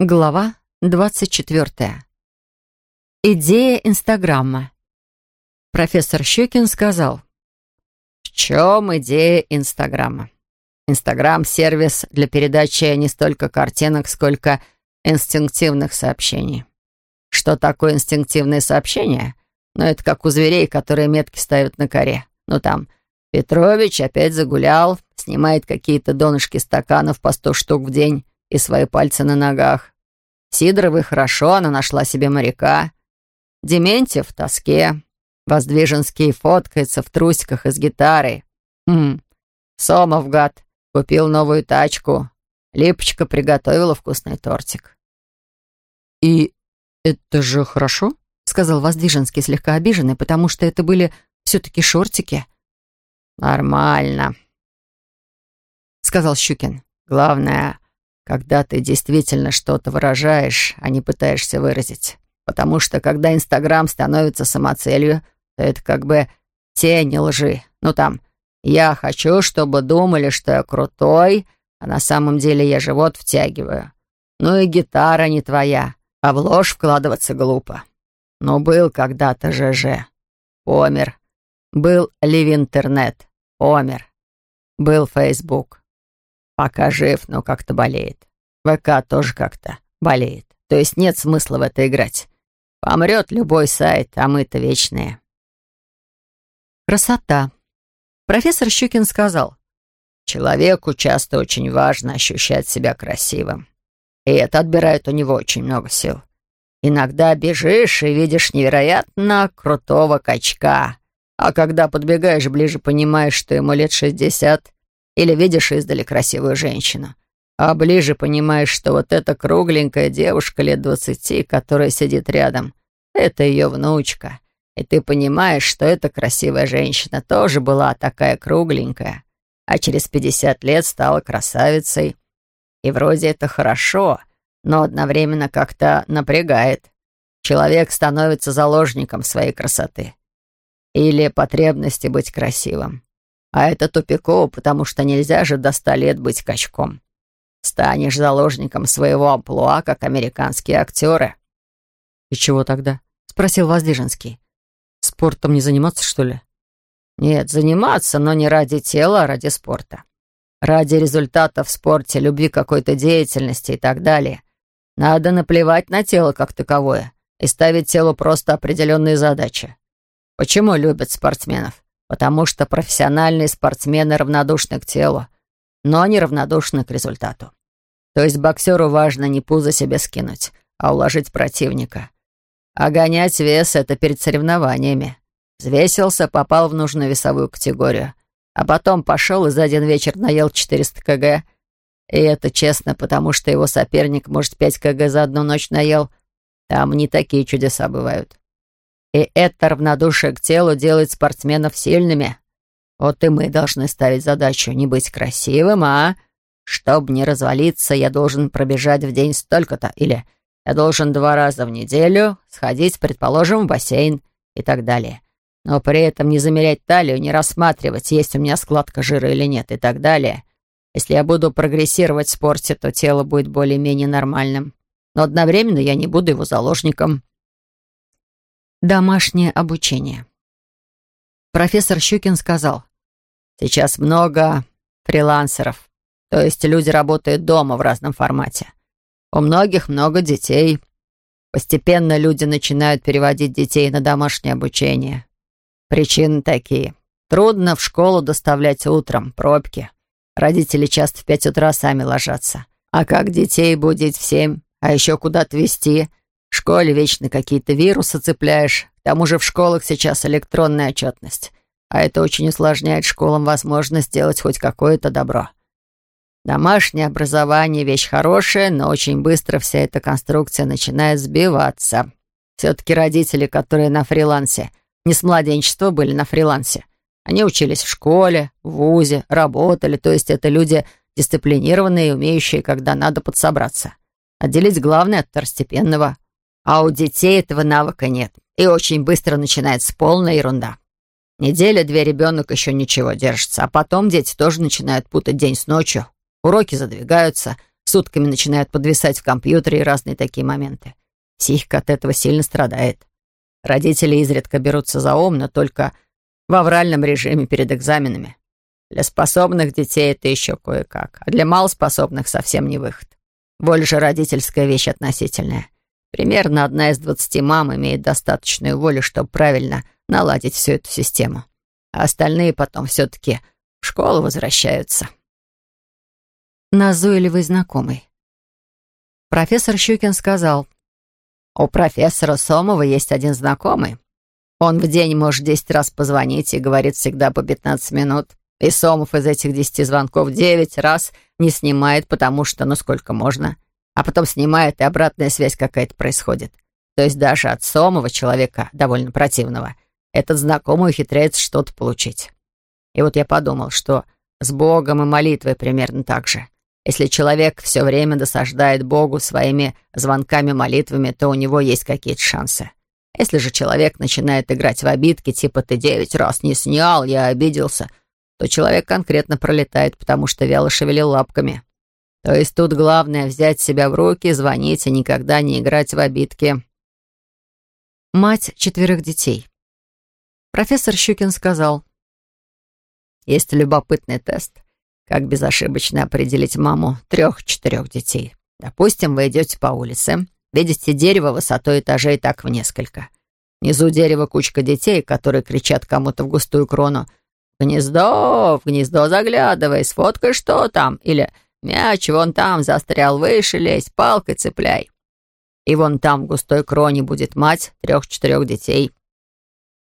Глава 24. Идея Инстаграма. Профессор Щекин сказал. В чем идея Инстаграма? Инстаграм — сервис для передачи не столько картинок, сколько инстинктивных сообщений. Что такое инстинктивные сообщения? Ну, это как у зверей, которые метки ставят на коре. Ну, там, Петрович опять загулял, снимает какие-то донышки стаканов по сто штук в день, и свои пальцы на ногах. Сидоровой хорошо, она нашла себе моряка. Дементьев в тоске. Воздвиженский фоткается в трусиках и с гитарой. Хм. Сомов, гад, купил новую тачку. Липочка приготовила вкусный тортик. «И это же хорошо?» — сказал Воздвиженский, слегка обиженный, потому что это были все-таки шортики. «Нормально», — сказал Щукин. «Главное, когда ты действительно что-то выражаешь, а не пытаешься выразить. Потому что когда Инстаграм становится самоцелью, то это как бы тень лжи. Ну там, я хочу, чтобы думали, что я крутой, а на самом деле я живот втягиваю. Ну и гитара не твоя, а в ложь вкладываться глупо. Но был когда-то ЖЖ. Помер. Был Ливинтернет. Помер. Был Фейсбук. Пока жив, но как-то болеет. ВК тоже как-то болеет. То есть нет смысла в это играть. Помрет любой сайт, а мы-то вечные. Красота. Профессор Щукин сказал. Человеку часто очень важно ощущать себя красивым. И это отбирает у него очень много сил. Иногда бежишь и видишь невероятно крутого качка. А когда подбегаешь ближе, понимаешь, что ему лет шестьдесят, или видишь издали красивую женщину. А ближе понимаешь, что вот эта кругленькая девушка лет двадцати, которая сидит рядом, это ее внучка. И ты понимаешь, что эта красивая женщина тоже была такая кругленькая, а через пятьдесят лет стала красавицей. И вроде это хорошо, но одновременно как-то напрягает. Человек становится заложником своей красоты. Или потребности быть красивым. А это тупиково, потому что нельзя же до ста лет быть качком. Станешь заложником своего амплуа, как американские актеры». «И чего тогда?» — спросил Воздвиженский. «Спортом не заниматься, что ли?» «Нет, заниматься, но не ради тела, а ради спорта. Ради результата в спорте, любви какой-то деятельности и так далее. Надо наплевать на тело как таковое и ставить телу просто определенные задачи. Почему любят спортсменов? Потому что профессиональные спортсмены равнодушны к телу, но не равнодушны к результату. То есть боксеру важно не пузо себе скинуть, а уложить противника. А гонять вес — это перед соревнованиями. Взвесился, попал в нужную весовую категорию, а потом пошел и за один вечер наел 400 кг. И это честно, потому что его соперник, может, 5 кг за одну ночь наел. Там не такие чудеса бывают. И это равнодушие к телу делает спортсменов сильными. Вот и мы должны ставить задачу не быть красивым, а... Чтобы не развалиться, я должен пробежать в день столько-то, или я должен два раза в неделю сходить, предположим, в бассейн и так далее. Но при этом не замерять талию, не рассматривать, есть у меня складка жира или нет и так далее. Если я буду прогрессировать в спорте, то тело будет более-менее нормальным. Но одновременно я не буду его заложником. Домашнее обучение. Профессор Щукин сказал, «Сейчас много фрилансеров, то есть люди работают дома в разном формате. У многих много детей. Постепенно люди начинают переводить детей на домашнее обучение. Причины такие. Трудно в школу доставлять утром, пробки. Родители часто в пять утра сами ложатся. А как детей будить в семь, а еще куда-то везти – школе вечно какие-то вирусы цепляешь. К тому же в школах сейчас электронная отчетность. А это очень усложняет школам возможность сделать хоть какое-то добро. Домашнее образование — вещь хорошая, но очень быстро вся эта конструкция начинает сбиваться. Все-таки родители, которые на фрилансе, не с младенчества были на фрилансе. Они учились в школе, в ВУЗе, работали, то есть это люди дисциплинированные и умеющие, когда надо подсобраться. Отделить главное от второстепенного. А у детей этого навыка нет. И очень быстро начинается полная ерунда. Неделя-две ребенок еще ничего держится, а потом дети тоже начинают путать день с ночью. Уроки задвигаются, сутками начинают подвисать в компьютере и разные такие моменты. Психика от этого сильно страдает. Родители изредка берутся за ум, но только в авральном режиме перед экзаменами. Для способных детей это еще кое-как, а для малоспособных совсем не выход. Воля же родительская вещь относительная. Примерно одна из двадцати мам имеет достаточную волю, чтобы правильно наладить всю эту систему. А остальные потом все-таки в школу возвращаются. Назойливый знакомый. Профессор Щукин сказал, «У профессора Сомова есть один знакомый. Он в день может десять раз позвонить и говорит всегда по пятнадцать минут. И Сомов из этих десяти звонков девять раз не снимает, потому что ну сколько можно. А потом снимает, и обратная связь какая-то происходит. То есть даже от Сомова, человека довольно противного, этот знакомый ухитряется что-то получить. И вот я подумал, что с Богом и молитвой примерно так же. Если человек все время досаждает Богу своими звонками-молитвами, то у него есть какие-то шансы. Если же человек начинает играть в обидки, типа «ты девять раз не снял, я обиделся», то человек конкретно пролетает, потому что вяло шевелил лапками. То есть тут главное взять себя в руки, звонить и никогда не играть в обидки. Мать четверых детей. Профессор Щукин сказал. Есть любопытный тест, как безошибочно определить маму трех-четырех детей. Допустим, вы идете по улице, видите дерево высотой этажей так в несколько. Внизу дерева кучка детей, которые кричат кому-то в густую крону — гнездо, в гнездо заглядывай, сфоткай, что там, или мяч вон там застрял, выше лезь, палкой цепляй. И вон там в густой кроне будет мать трех-четырех детей.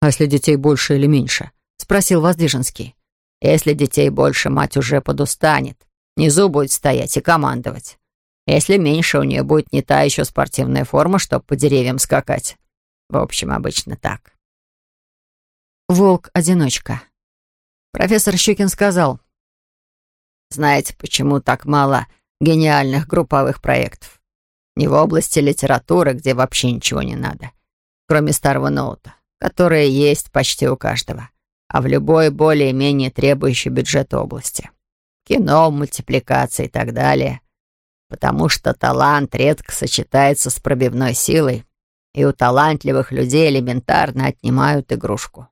«А если детей больше или меньше?» — спросил Воздвиженский. «Если детей больше, мать уже подустанет. Внизу будет стоять и командовать. Если меньше, у нее будет не та еще спортивная форма, чтобы по деревьям скакать. В общем, обычно так». Волк-одиночка. Профессор Щукин сказал, «Знаете, почему так мало гениальных групповых проектов? Не в области литературы, где вообще ничего не надо, кроме старого ноута, которое есть почти у каждого, а в любой более-менее требующей бюджета области. Кино, мультипликация и так далее. Потому что талант редко сочетается с пробивной силой, и у талантливых людей элементарно отнимают игрушку.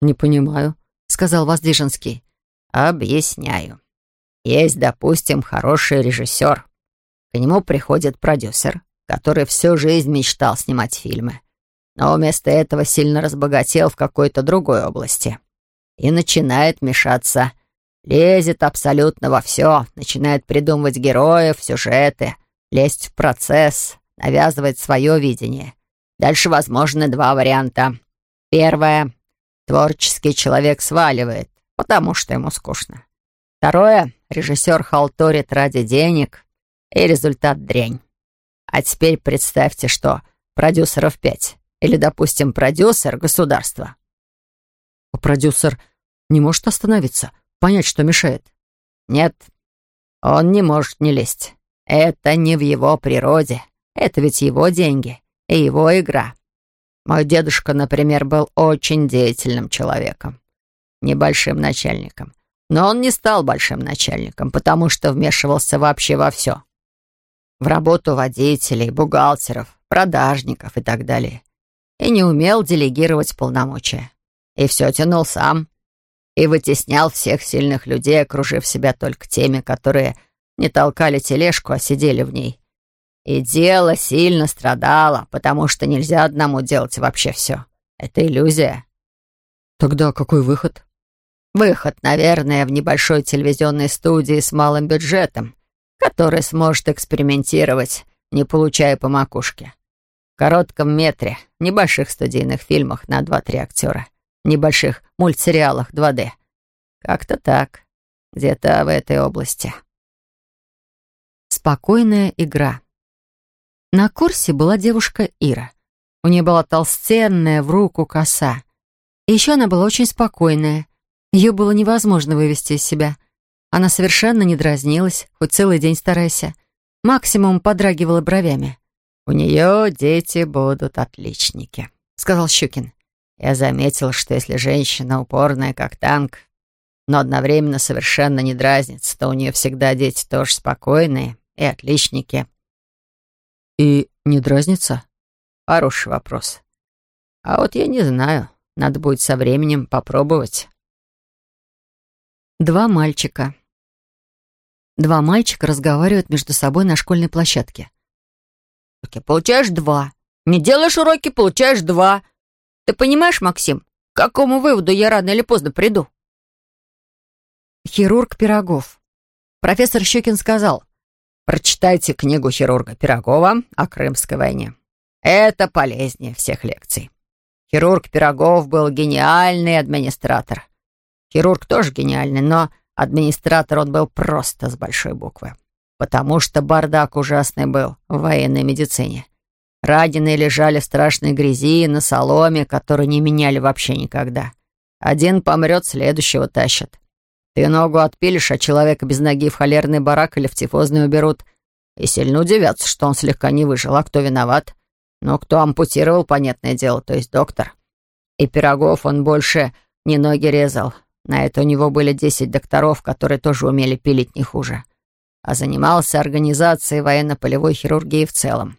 «Не понимаю», сказал Воздвиженский. «Объясняю. Есть, допустим, хороший режиссер. К нему приходит продюсер, который всю жизнь мечтал снимать фильмы, но вместо этого сильно разбогател в какой-то другой области. И начинает мешаться. Лезет абсолютно во все, начинает придумывать героев, сюжеты, лезть в процесс, навязывать свое видение. Дальше возможны два варианта. Первое Творческий человек сваливает, потому что ему скучно. Второе, режиссер халтурит ради денег, и результат дрянь. А теперь представьте, что продюсеров пять. Или, допустим, продюсер государства. А продюсер не может остановиться, понять, что мешает? Нет, он не может не лезть. Это не в его природе. Это ведь его деньги и его игра. Мой дедушка, например, был очень деятельным человеком, небольшим начальником. Но он не стал большим начальником, потому что вмешивался вообще во все. В работу водителей, бухгалтеров, продажников и так далее. И не умел делегировать полномочия. И все тянул сам. И вытеснял всех сильных людей, окружив себя только теми, которые не толкали тележку, а сидели в ней. И дело сильно страдало, потому что нельзя одному делать вообще все. Это иллюзия. Тогда какой выход? Выход, наверное, в небольшой телевизионной студии с малым бюджетом, который сможет экспериментировать, не получая по макушке. В коротком метре, небольших студийных фильмах на 2-3 актера, небольших мультсериалах 2D. Как-то так. Где-то в этой области. Спокойная игра. На курсе была девушка Ира. У нее была толстенная в руку коса. И еще она была очень спокойная. Ее было невозможно вывести из себя. Она совершенно не дразнилась, хоть целый день старайся. Максимум подрагивала бровями. «У нее дети будут отличники», — сказал Щукин. «Я заметил, что если женщина упорная, как танк, но одновременно совершенно не дразнится, то у нее всегда дети тоже спокойные, и отличники. И не дразнится? Хороший вопрос. А вот я не знаю. Надо будет со временем попробовать. Два мальчика. Два мальчика разговаривают между собой на школьной площадке. Получаешь два. Не делаешь уроки, получаешь два. Ты понимаешь, Максим, к какому выводу я рано или поздно приду? Хирург Пирогов. Профессор Щекин сказал, прочитайте книгу хирурга Пирогова о Крымской войне. Это полезнее всех лекций. Хирург Пирогов был гениальный администратор. Хирург тоже гениальный, но администратор он был просто с большой буквы. Потому что бардак ужасный был в военной медицине. Раненые лежали в страшной грязи на соломе, которую не меняли вообще никогда. Один помрет, следующего тащат. Ты ногу отпилишь, а человека без ноги в холерный барак или в тифозный уберут. И сильно удивятся, что он слегка не выжил. А кто виноват? Ну, кто ампутировал, понятное дело, то есть доктор. И Пирогов он больше не ноги резал. На это у него были десять докторов, которые тоже умели пилить не хуже. А занимался организацией военно-полевой хирургии в целом.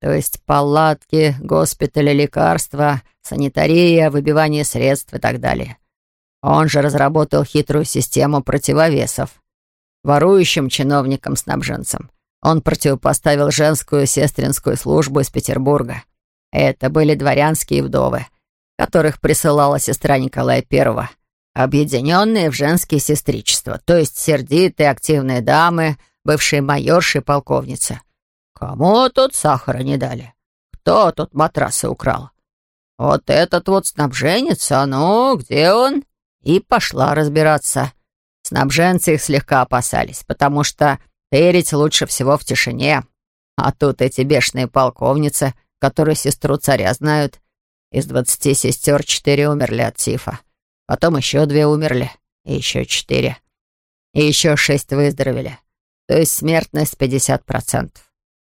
То есть палатки, госпитали, лекарства, санитария, выбивание средств и так далее. Он же разработал хитрую систему противовесов. Ворующим чиновникам-снабженцам он противопоставил женскую сестринскую службу из Петербурга. Это были дворянские вдовы, которых присылала сестра Николая I, объединенные в женские сестричества, то есть сердитые активные дамы, бывшие майорши и полковницы — Кому тут сахара не дали? Кто тут матрасы украл? Вот этот вот снабженец, а ну, где он? И пошла разбираться. Снабженцы их слегка опасались, потому что тырить лучше всего в тишине. А тут эти бешеные полковницы, которые сестру царя знают. Из двадцати сестер четыре умерли от тифа. Потом еще две умерли, и еще четыре. И еще шесть выздоровели. То есть смертность пятьдесят процентов.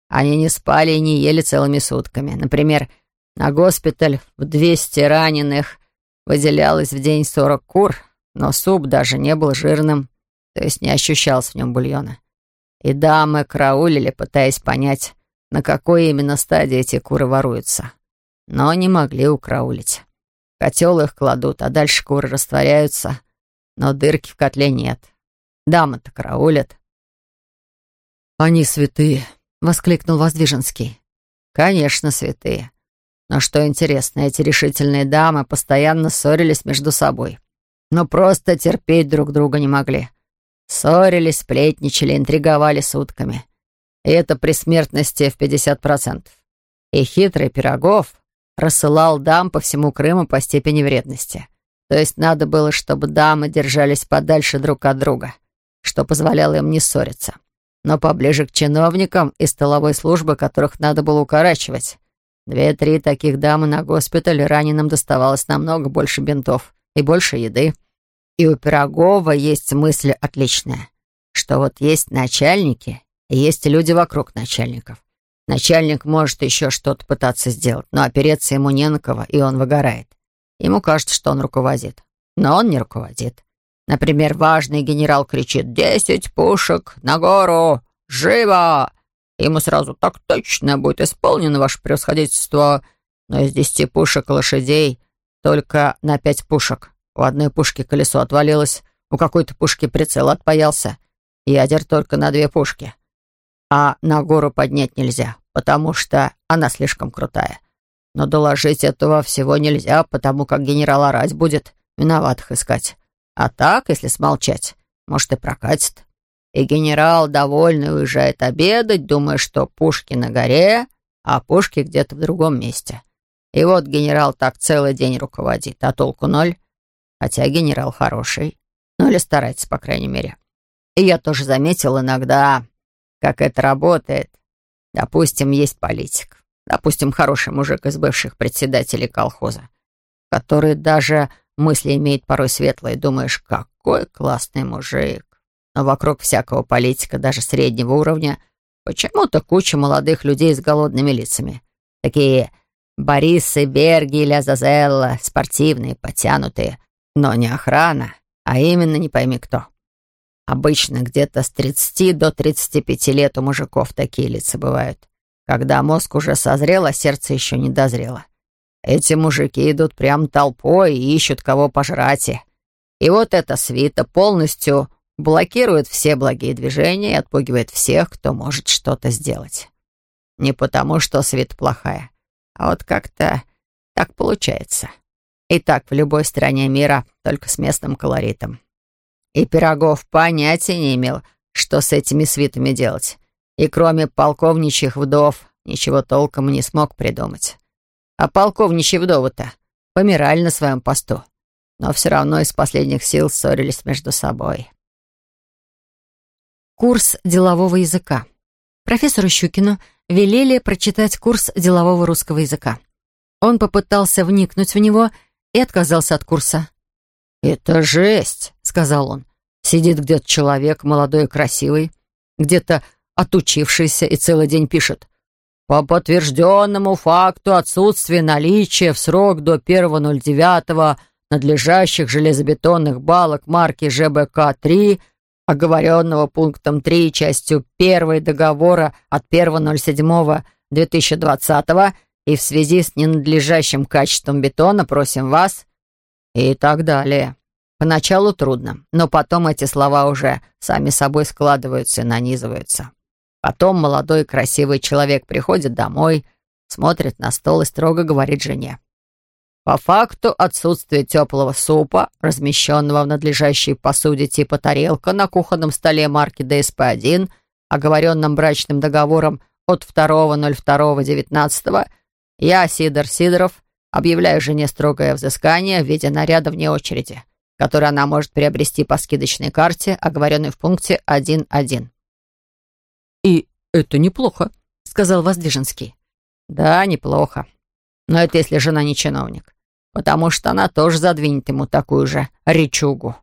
Они не спали и не ели целыми сутками. Например, на госпиталь в 200 раненых выделялось в день 40 кур, но суп даже не был жирным, то есть не ощущался в нем бульона. И дамы караулили, пытаясь понять, на какой именно стадии эти куры воруются. Но не могли украулить. Котел их кладут, а дальше куры растворяются, но дырки в котле нет. Дамы-то караулят. «Они святые», воскликнул Воздвиженский. «Конечно, святые. Но что интересно, эти решительные дамы постоянно ссорились между собой. Но просто терпеть друг друга не могли. Ссорились, сплетничали, интриговали сутками. И это при смертности в 50%. И хитрый Пирогов рассылал дам по всему Крыму по степени вредности. То есть надо было, чтобы дамы держались подальше друг от друга, что позволяло им не ссориться но поближе к чиновникам из столовой службы, которых надо было укорачивать. Две-три таких дамы на госпитале раненым доставалось намного больше бинтов и больше еды. И у Пирогова есть мысль отличная, что вот есть начальники и есть люди вокруг начальников. Начальник может еще что-то пытаться сделать, но опереться ему не на кого, и он выгорает. Ему кажется, что он руководит, но он не руководит. Например, важный генерал кричит «Десять пушек на гору! Живо!» Ему сразу «Так точно будет исполнено, ваше превосходительство!» Но из десяти пушек лошадей только на пять пушек. У одной пушки колесо отвалилось, у какой-то пушки прицел отпаялся. Ядер только на две пушки. А на гору поднять нельзя, потому что она слишком крутая. Но доложить этого всего нельзя, потому как генерал орать будет, виноватых искать. А так, если смолчать, может и прокатит. И генерал, довольный, уезжает обедать, думая, что пушки на горе, а пушки где-то в другом месте. И вот генерал так целый день руководит, а толку ноль. Хотя генерал хороший. Ну или старается, по крайней мере. И я тоже заметил иногда, как это работает. Допустим, есть политик. Допустим, хороший мужик из бывших председателей колхоза, который даже Мысли имеет порой светлые, думаешь, какой классный мужик. Но вокруг всякого политика, даже среднего уровня, почему-то куча молодых людей с голодными лицами. Такие Борисы, Берги или Азазелла, спортивные, потянутые. Но не охрана, а именно не пойми кто. Обычно где-то с 30 до 35 лет у мужиков такие лица бывают, когда мозг уже созрел, а сердце еще не дозрело. Эти мужики идут прям толпой и ищут кого пожрать. И вот эта свита полностью блокирует все благие движения и отпугивает всех, кто может что-то сделать. Не потому, что свита плохая, а вот как-то так получается. И так в любой стране мира, только с местным колоритом. И Пирогов понятия не имел, что с этими свитами делать. И кроме полковничьих вдов ничего толком не смог придумать. А полковничьи вдовы-то помирали на своем посту, но все равно из последних сил ссорились между собой. Курс делового языка. Профессору Щукину велели прочитать курс делового русского языка. Он попытался вникнуть в него и отказался от курса. «Это жесть», — сказал он. «Сидит где-то человек, молодой и красивый, где-то отучившийся и целый день пишет. По подтвержденному факту отсутствия наличия в срок до 1.09 надлежащих железобетонных балок марки ЖБК-3, оговоренного пунктом 3 частью 1 договора от 1.07.2020 и в связи с ненадлежащим качеством бетона просим вас и так далее. Поначалу трудно, но потом эти слова уже сами собой складываются и нанизываются. Потом молодой красивый человек приходит домой, смотрит на стол и строго говорит жене. По факту отсутствия теплого супа, размещенного в надлежащей посуде типа тарелка на кухонном столе марки ДСП-1, оговоренным брачным договором от 2.02.19, я, Сидор Сидоров, объявляю жене строгое взыскание в виде наряда вне очереди, который она может приобрести по скидочной карте, оговоренной в пункте 1.1. «И это неплохо», — сказал Воздвиженский. «Да, неплохо. Но это если жена не чиновник, потому что она тоже задвинет ему такую же речугу».